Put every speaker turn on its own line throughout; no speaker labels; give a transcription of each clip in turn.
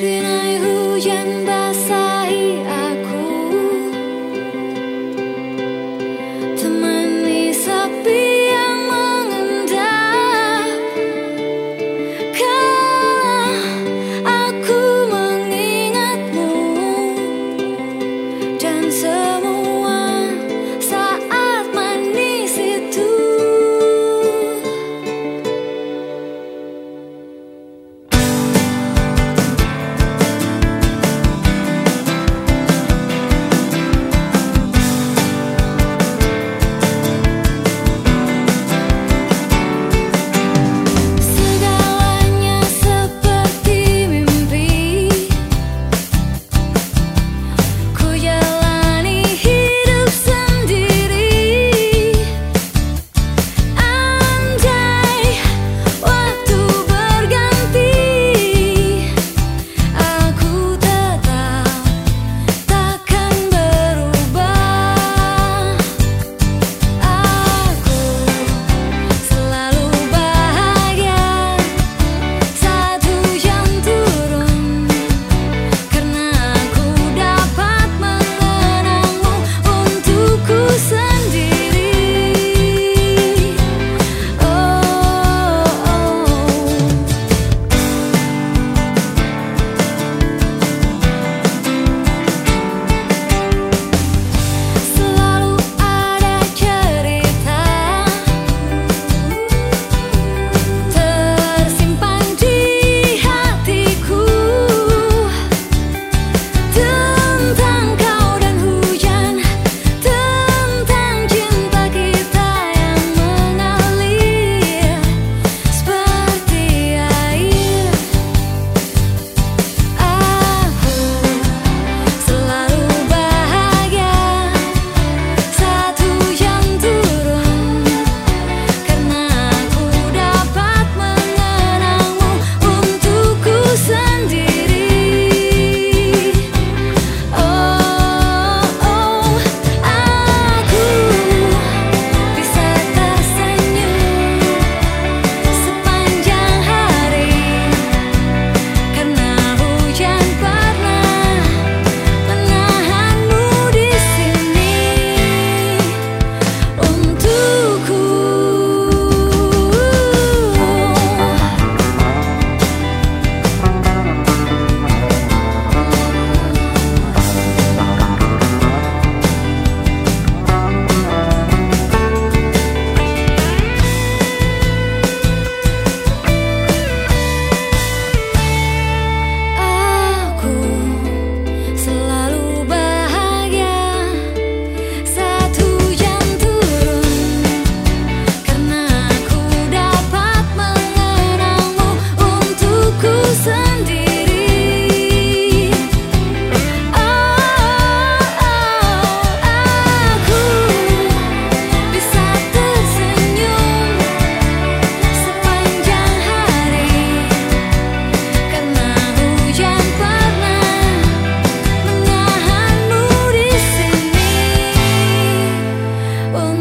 Rinai hujan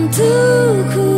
untukku.